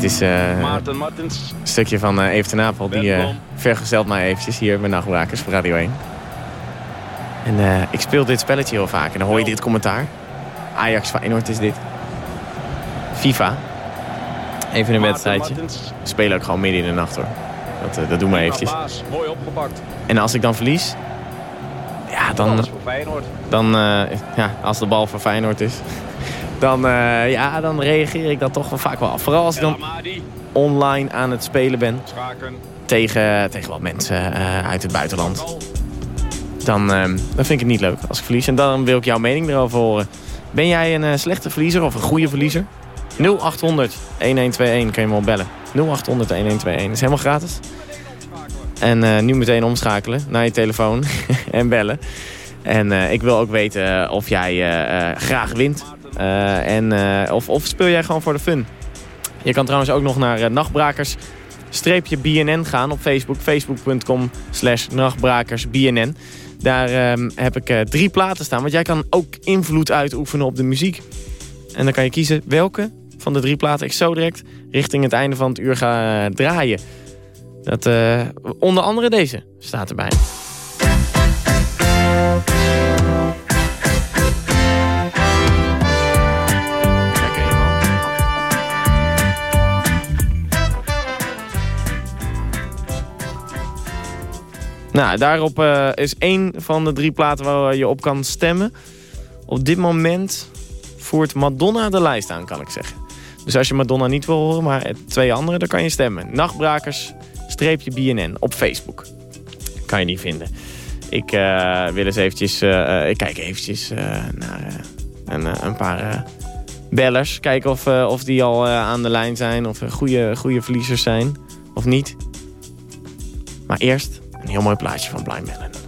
Dit is eh, Maarten Martens. een stukje van eh Even ten Apel. Die eh, vergezelt mij eventjes hier bij Nachtbrakers voor Radio 1. En eh, ik speel dit spelletje heel vaak. En dan hoor je dit commentaar. Ajax Feyenoord is dit. FIFA. Even een wedstrijdje. We spelen ook gewoon midden in de nacht hoor. Dat, eh, dat doen we eventjes. Mooi opgepakt. En als ik dan verlies... Ja, dan... Dan, eh, ja, als de bal voor Feyenoord is, dan, eh, ja, dan reageer ik dat toch wel vaak wel af. Vooral als ik dan online aan het spelen ben tegen, tegen wat mensen eh, uit het buitenland. Dan, eh, dan vind ik het niet leuk als ik verlies. En dan wil ik jouw mening erover horen. Ben jij een slechte verliezer of een goede verliezer? 0800 1121 kun je me wel bellen. 0800 1121 is helemaal gratis. En nu meteen omschakelen naar je telefoon en bellen. En ik wil ook weten of jij graag wint. Eh, en, eh, of, of speel jij gewoon voor de fun. Je kan trouwens ook nog naar eh, nachtbrakers streepje BNN gaan op Facebook. Facebook.com slash nachtbrakersbnn. Daar ehm, heb ik drie platen staan. Want jij kan ook invloed uitoefenen op de muziek. En dan kan je kiezen welke van de drie platen ik zo direct richting het einde van het uur ga draaien. Dat, onder andere deze staat erbij. Nou, daarop eh, is één van de drie platen waar je op kan stemmen. Op dit moment voert Madonna de lijst aan, kan ik zeggen. Dus als je Madonna niet wil horen, maar twee andere, dan kan je stemmen. Nachtbrakers, streepje BNN op Facebook. Kan je niet vinden. Ik eh, wil eens eventjes, eh, ik kijk eventjes naar een, een paar bellers. Kijken of, of die al aan de lijn zijn, of er goede, goede verliezers zijn, of niet. Maar eerst een heel mooi plaatje van Blind.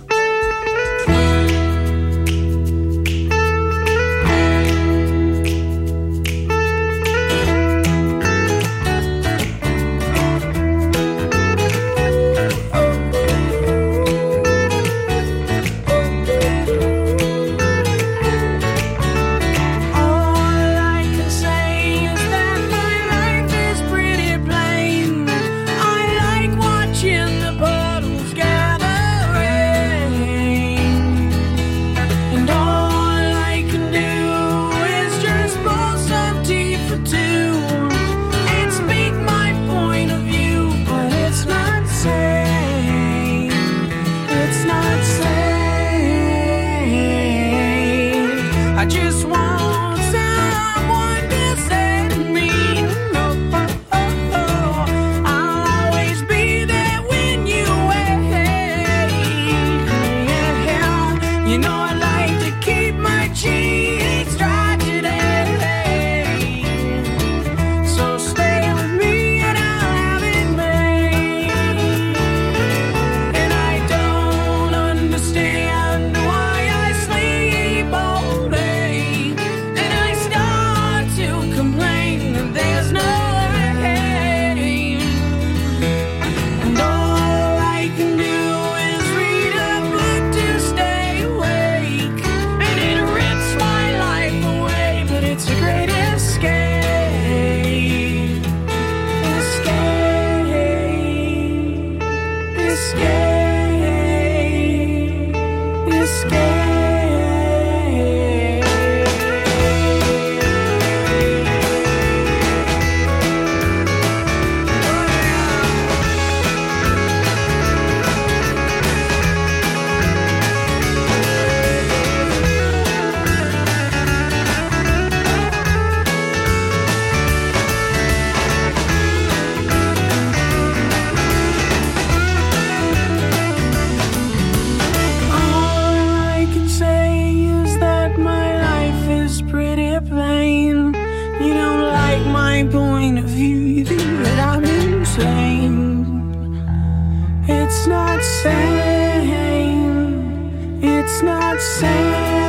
It's not sane.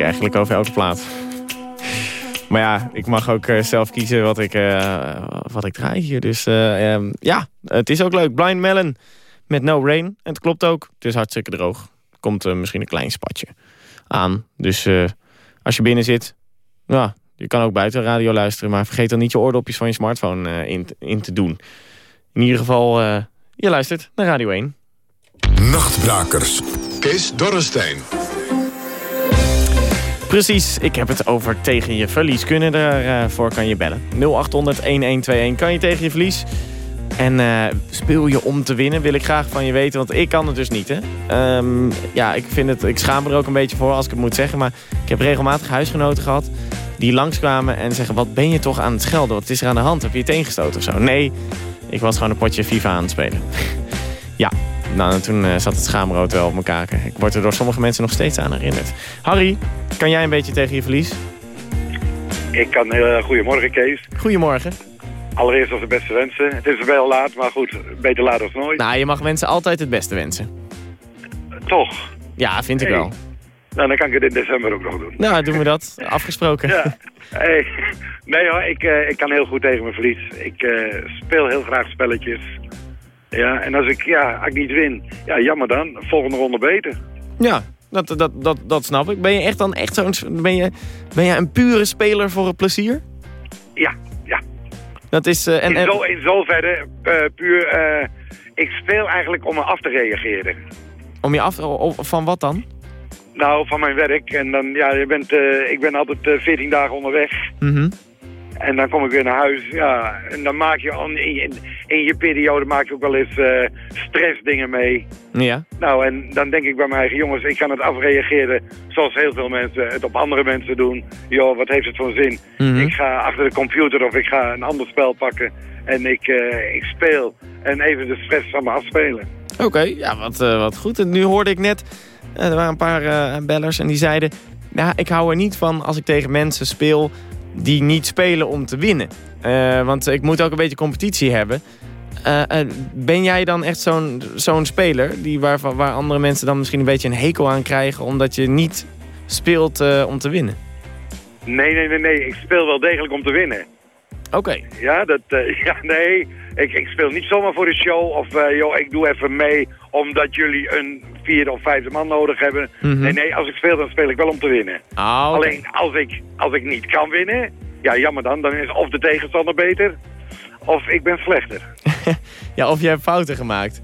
Eigenlijk over elke plaat. Maar ja, ik mag ook eh, zelf kiezen wat ik, eh, wat ik draai hier. Dus eh, ehm, ja, het is ook leuk. Blind Melon met No Rain. En het klopt ook. Het is hartstikke droog. Komt misschien een klein spatje aan. Dus als je binnen zit, ja, je kan ook buiten radio luisteren. Maar vergeet dan niet je oordopjes van je smartphone in, in te doen. In ieder geval, je luistert naar Radio 1. Nachtbrakers. Kees Dorrestein. Precies, ik heb het over tegen je verlies kunnen. Daarvoor kan je bellen. 0800-1121 kan je tegen je verlies. En eh, speel je om te winnen, wil ik graag van je weten. Want ik kan het dus niet, hè. Ehm, ja, ik, vind het, ik schaam me er ook een beetje voor als ik het moet zeggen. Maar ik heb regelmatig huisgenoten gehad... die langskwamen en zeggen... wat ben je toch aan het schelden? Wat is er aan de hand? Heb je het ingestoten of zo? Nee, ik was gewoon een potje FIFA aan het spelen. ja, nou, en toen eh, zat het schaamrood wel op mijn kaken. Ik word er door sommige mensen nog steeds aan herinnerd. Harry, kan jij een beetje tegen je verlies? Ik kan heel goedemorgen Kees. Goedemorgen. Allereerst als de beste wensen. Het is wel laat, maar goed, beter laat dan nooit. Nou, je mag mensen altijd het beste wensen. Toch? Ja, vind ik Hey. wel. Nou, dan kan ik het in december ook nog doen. Nou, doen we dat. Afgesproken. Ja. Hey. Nee hoor, ik, eh, ik kan heel goed tegen mijn verlies. Ik speel heel graag spelletjes. Ja, en als ik, ja, als ik niet win, ja, jammer dan. Volgende ronde beter. Ja, dat, dat, dat, dat snap ik. Ben je echt dan echt zo'n... Ben je, ben je een pure speler voor het plezier? Ja, ja. Dat is... eh, en, in, zo, in zoverre eh, puur, eh, ik speel eigenlijk om me af te reageren. om je af... Van wat dan? Nou, van mijn werk. En dan, ja, je bent, ik ben altijd eh, 14 dagen onderweg. Mhm. En dan kom ik weer naar huis, ja. En dan maak je in, je- in je periode maak je ook wel eens eh, stressdingen mee. Ja. Nou, en dan denk ik bij mijn eigen jongens, ik kan het afreageren zoals heel veel mensen het op andere mensen doen. Joh, wat heeft het voor zin? Mhm. Ik ga achter de computer of ik ga een ander spel pakken en ik, eh, ik speel. En even de stress van me afspelen. Oké, ja, wat, eh, wat goed. En nu hoorde ik net, er waren een paar bellers en die zeiden... Ja, ik hou er niet van als ik tegen mensen speel die niet spelen om te winnen. Eh, want ik moet ook een beetje competitie hebben. Eh, ben jij dan echt zo'n zo'n speler die waar, waar andere mensen dan misschien een beetje een hekel aan krijgen... omdat je niet speelt eh, om te winnen? Nee, nee, nee, nee. Ik speel wel degelijk om te winnen. Oké. Ja, dat, ja, nee. Ik, ik speel niet zomaar voor de show of eh, joh, ik doe even mee omdat jullie een vierde of vijfde man nodig hebben. Mhm. Nee, nee, als ik speel, dan speel ik wel om te winnen. Ah. Alleen als ik, als ik niet kan winnen, ja, jammer dan. Dan is of de tegenstander beter, of ik ben slechter. Ja, of je hebt fouten gemaakt.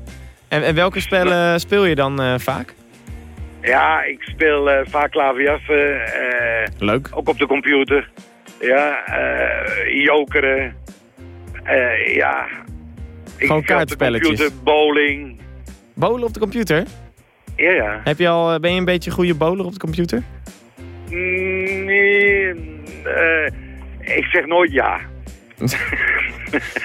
En, en welke spellen speel je dan eh, vaak? Ja, ik speel eh, vaak klaverjassen. eh Leuk. Ook op de computer. Ja, jokeren. Ja. Gewoon kaartspelletjes. computer, bowling. Bowlen op de computer? Ja, ja. Heb je al, eh, ben je een beetje een goede bowler op de computer? Mm, Nee, eh, ik zeg nooit ja.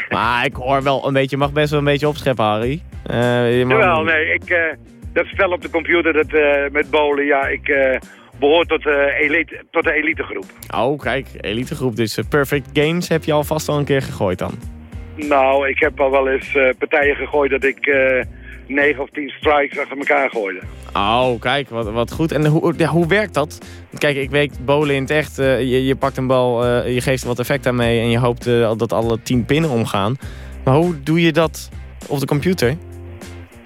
Maar ik hoor wel een beetje, je mag best wel een beetje opscheppen, Harry. Eh, je mag- Jawel, nee, ik, dat spel op de computer dat, met bowlen, ja, ik eh, behoor tot, elite, tot de elitegroep. Oh, kijk, elitegroep. Dus Perfect Games heb je alvast al een keer gegooid dan. Nou, ik heb al wel eens eh, partijen gegooid dat ik eh 9 of 10 strikes achter elkaar gooide. Oh, kijk, wat, wat goed. En hoe, ja, hoe werkt dat? Kijk, ik weet bowlen in het echt. eh, je, je pakt een bal, je geeft er wat effect aan mee... en je hoopt dat alle tien pinnen omgaan. Maar hoe doe je dat op de computer?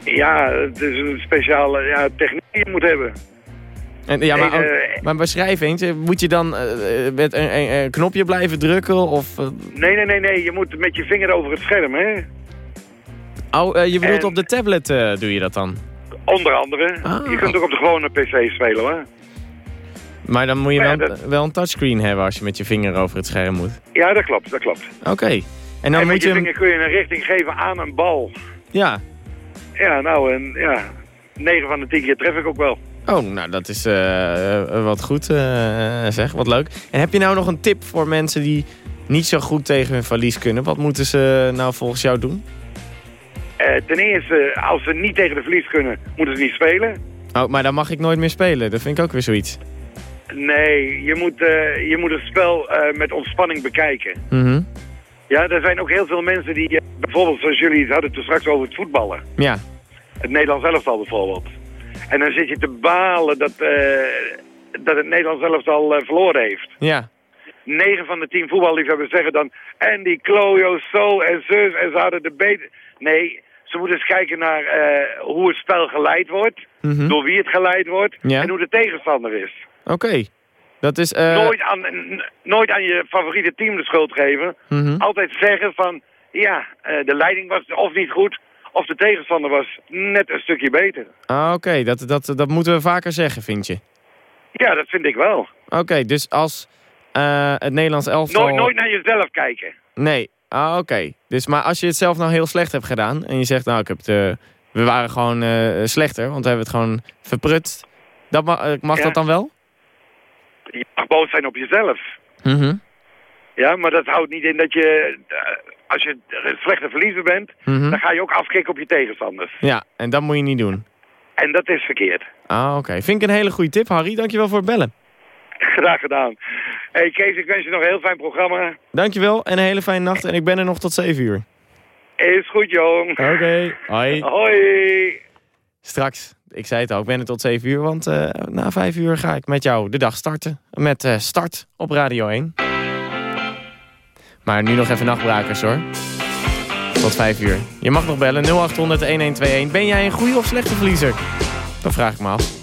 Ja, het is een speciale ja, techniek die je moet hebben. En, ja, maar, ook- eh, maar beschrijf eens, moet je dan eh, met een, een- een knopje blijven drukken? Of, eh, Nee, nee, nee, nee. Je moet met je vinger over het scherm, hè. oh, je bedoelt En- op de tablet doe je dat dan? Onder andere. Ah. Je kunt ook op de gewone pc spelen, hoor. Maar dan moet je Maar wel, ja, dat- wel een touchscreen hebben als je met je vinger over het scherm moet. Ja, dat klopt, dat klopt. Oké. En En, dan moet je vinger kun je een richting geven aan een bal. Ja. Ja, nou, en ja, 9 van de 10 keer tref ik ook wel. Oh, nou dat is eh, wat goed eh, zeg, wat leuk. En heb je nou nog een tip voor mensen die niet zo goed tegen hun verlies kunnen? Wat moeten ze nou volgens jou doen? Eh, ten eerste, als ze niet tegen de verlies kunnen, moeten ze niet spelen. Oh, maar dan mag ik nooit meer spelen. Dat vind ik ook weer zoiets. Nee, je moet, je moet het spel met ontspanning bekijken. Mhm. Ja, er zijn ook heel veel mensen die, bijvoorbeeld zoals jullie het hadden toen straks over het voetballen. Ja. Het Nederlands elftal bijvoorbeeld. En dan zit je te balen dat, eh, dat het Nederlands elftal eh, verloren heeft. Ja. 9 van de 10 voetballiefhebbers zeggen dan... en die Klojo zo en zus en ze hadden de beter... Nee, ze moeten eens kijken naar eh, hoe het spel geleid wordt. Mhm. Door wie het geleid wordt. Ja. En hoe de tegenstander is. Oké. Dat is... Nooit, aan, nooit aan je favoriete team de schuld geven. mhm. Altijd zeggen van... Ja, de leiding was of niet goed... of de tegenstander was net een stukje beter. Ah, Oké, dat, dat, dat moeten we vaker zeggen, vind je? Ja, dat vind ik wel. Oké, dus als eh, het Nederlands elftal... Nooit, nooit naar jezelf kijken. Nee, ah, oké. Dus, maar als je het zelf nou heel slecht hebt gedaan... en je zegt, nou, ik heb het, eh, we waren gewoon eh, slechter... want we hebben het gewoon verprutst. Dat ma- mag Ja. dat dan wel? Je mag boos zijn op jezelf. Mhm. Ja, maar dat houdt niet in dat je... als je een slechte verliezer bent... Mhm. dan ga je ook afkicken op je tegenstanders. Ja, en dat moet je niet doen. En dat is verkeerd. Ah, oké. Vind ik een hele goede tip, Harry. Dankjewel voor het bellen. Graag gedaan. hey Kees, ik wens je nog een heel fijn programma. Dankjewel en een hele fijne nacht. En ik ben er nog tot 7 uur. Is goed, jong. Oké, hoi. Hoi. Straks, ik zei het al, ik ben er tot 7 uur. Want eh, na 5 uur ga ik met jou de dag starten. Met eh, Start op Radio 1. Maar nu nog even nachtbrakers hoor. Tot 5 uur. Je mag nog bellen 0800 1121. Ben jij een goede of slechte verliezer? Dat vraag ik me af.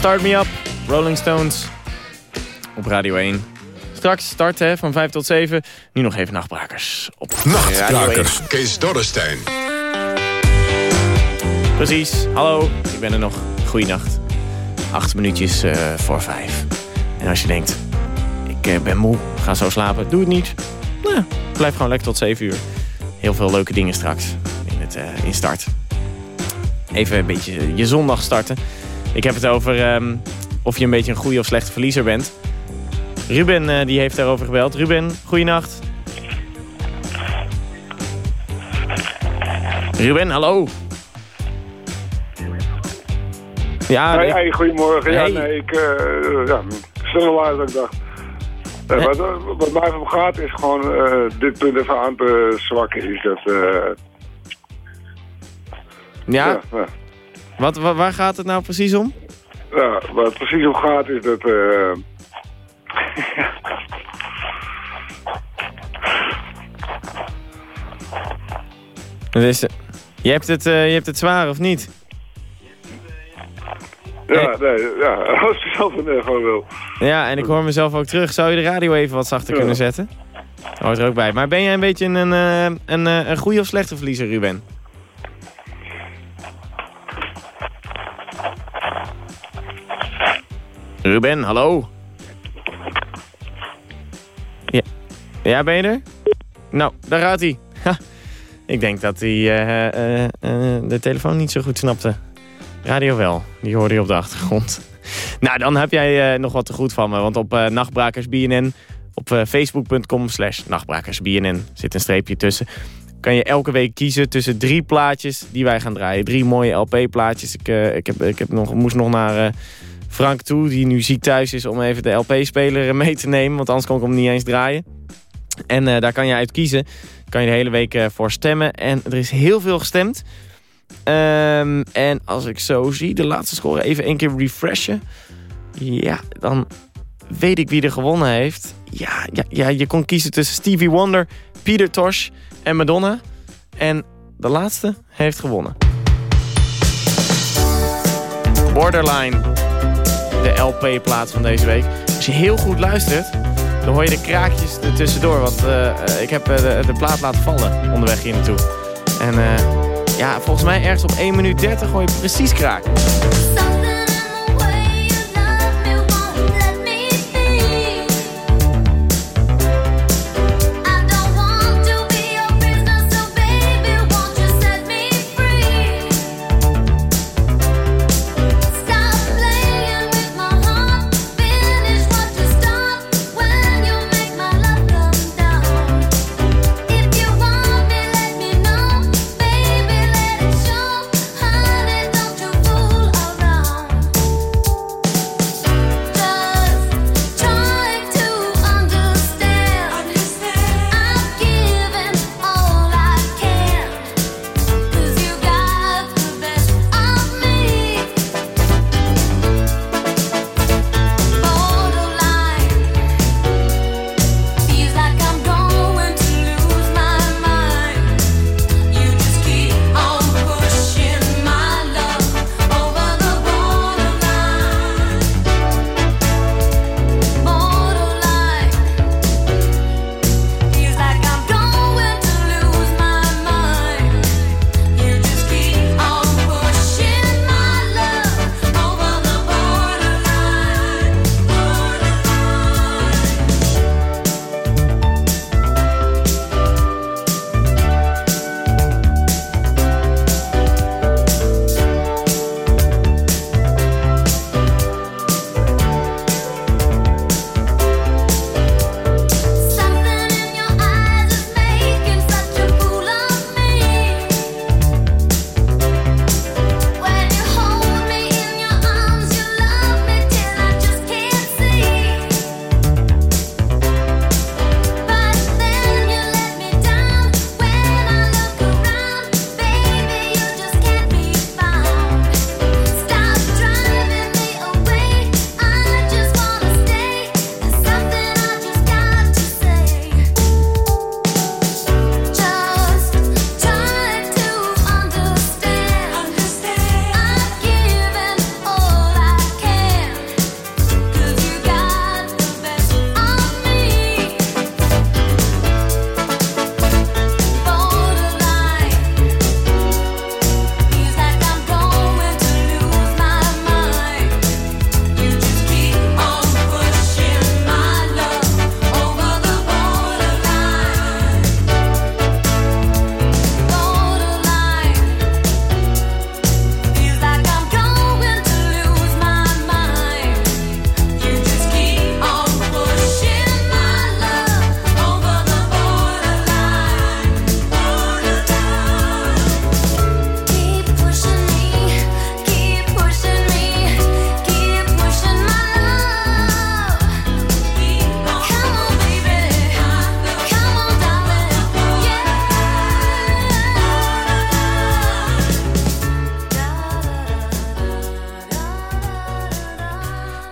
Start Me Up, Rolling Stones op Radio 1. Straks starten van 5 tot 7. Nu nog even nachtbrakers op Radio 1. Nachtbrakers. Kees Dorrestein. Precies. Hallo, ik ben er nog. Goeienacht. Acht minuutjes eh, voor vijf. En als je denkt, ik eh, ben moe, ga zo slapen. Doe het niet. Nou, blijf gewoon lekker tot 7 uur. Heel veel leuke dingen straks in, het, eh, in start. Even een beetje je zondag starten. Ik heb het over ehm, of je een beetje een goede of slechte verliezer bent. Ruben eh, die heeft daarover gebeld. Ruben, goeienacht. Ruben, hallo. Ja, hey, goedemorgen. Hey. Ja, nee, ik uh, ja, sneller dan ik dacht. Eh, wat, wat mij van gaat is gewoon dit punt even aan te zwakken. Is dat, ja? ja, ja. Wat, wa- waar gaat het nou precies om? Ja, waar het precies om gaat is dat... Dus, eh, je, hebt het, eh, je hebt het zwaar, of niet? ja, nee, ja, als je zelf een, gewoon wil. Ja, en ik hoor mezelf ook terug. Zou je de radio even wat zachter Ja. kunnen zetten? Hoort er ook bij. Maar ben jij een beetje een, een, eh, een goede of slechte verliezer, Ruben? Ruben, hallo? Ja, ja ben je er? Nou, daar gaat hij. Ik denk dat hij eh, eh, eh, de telefoon niet zo goed snapte. Radio wel, die hoorde je op de achtergrond. Nou, dan heb jij nog wat te goed van me. Want op Nachtbrakers BNN, op facebook.com slash nachtbrakersbnn, zit een streepje tussen. Kan je elke week kiezen tussen drie plaatjes die wij gaan draaien. Drie mooie LP-plaatjes. Ik, ik, heb, ik heb nog, moest nog naar Frank toe, die nu ziek thuis is... om even de LP-speler mee te nemen. Want anders kon ik hem niet eens draaien. En eh, daar kan je uit kiezen. Kan je de hele week eh, voor stemmen. En er is heel veel gestemd. Ehm, en als ik zo zie, de laatste score even één keer refreshen. Ja, dan weet ik wie er gewonnen heeft. Ja, ja, ja, je kon kiezen tussen Stevie Wonder, Peter Tosh en Madonna. En de laatste heeft gewonnen. Borderline, de LP-plaat van deze week. Als je heel goed luistert, dan hoor je de kraakjes er tussendoor. Want eh, eh, ik heb eh, de, plaat laten vallen onderweg hier naartoe. En ja, volgens mij ergens op 1 minuut 30 hoor je precies kraken.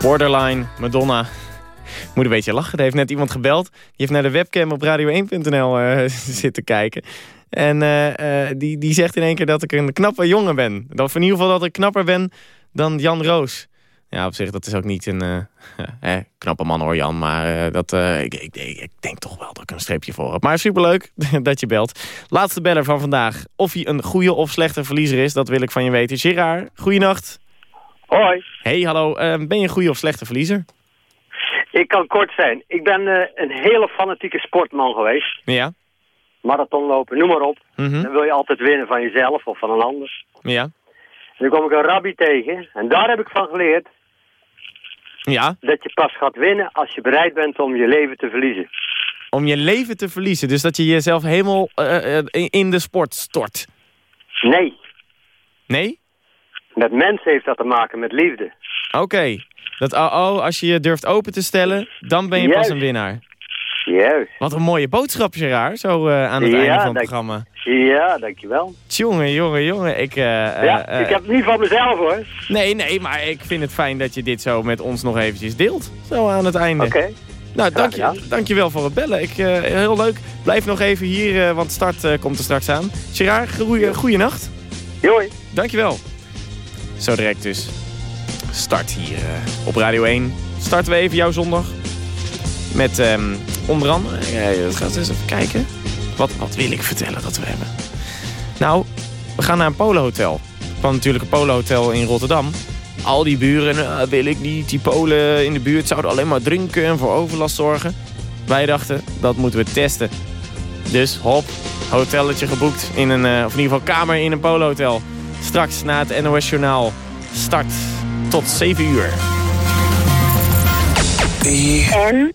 Borderline, Madonna. Moet een beetje lachen. Er heeft net iemand gebeld. Die heeft naar de webcam op radio1.nl eh, zitten kijken. En eh, eh, die, die zegt in één keer dat ik een knappe jongen ben. Of in ieder geval dat ik knapper ben dan Jan Roos. Ja, op zich, dat is ook niet een eh, knappe man hoor, Jan. Maar dat, ik, ik, ik denk toch wel dat ik een streepje voor heb. Maar superleuk dat je belt. Laatste beller van vandaag. Of hij een goede of slechte verliezer is, dat wil ik van je weten. Gerard, goeienacht. Hoi. Hey, hallo. Eh, ben je een goede of slechte verliezer? Ik kan kort zijn. Ik ben eh, een hele fanatieke sportman geweest. Ja. Marathonlopen, noem maar op. Mhm. Dan wil je altijd winnen van jezelf of van een ander. Ja. En toen kwam ik een rabbi tegen. En daar heb ik van geleerd Ja. dat je pas gaat winnen als je bereid bent om je leven te verliezen. Om je leven te verliezen. Dus dat je jezelf helemaal eh, eh, in de sport stort. Nee. Nee? Met mensen heeft dat te maken met liefde. Oké. Dat oh, oh, als je je durft open te stellen, dan ben je pas een winnaar. Juist. Wat een mooie boodschap, Gerard, zo eh, aan het Ja, einde van het programma. Ja, dankjewel. Tjonge, jongen, jongen. Ik, eh, eh, ja, ik heb het niet van mezelf hoor. Nee, nee, maar ik vind het fijn dat je dit zo met ons nog eventjes deelt. Zo aan het einde. Oké. Nou, dank je, dankjewel voor het bellen. Ik, heel leuk. Blijf nog even hier, want start komt er straks aan. Gerard, goeie, goeie nacht. Hoi. Dankjewel. Zo direct dus. Start hier eh, op Radio 1. Starten we even jouw zondag. Met ehm, onder andere... Uh, dat gaat eens even kijken. Wat, wat wil ik vertellen dat we hebben? Nou, we gaan naar een polohotel. Van natuurlijk een polohotel in Rotterdam. Al die buren, eh, wil ik niet. Die Polen in de buurt zouden alleen maar drinken en voor overlast zorgen. Wij dachten, dat moeten we testen. Dus hop, hotelletje geboekt. In een, eh, of in ieder geval kamer in een polohotel. Straks na het NOS Journaal. Start tot 7 uur. En?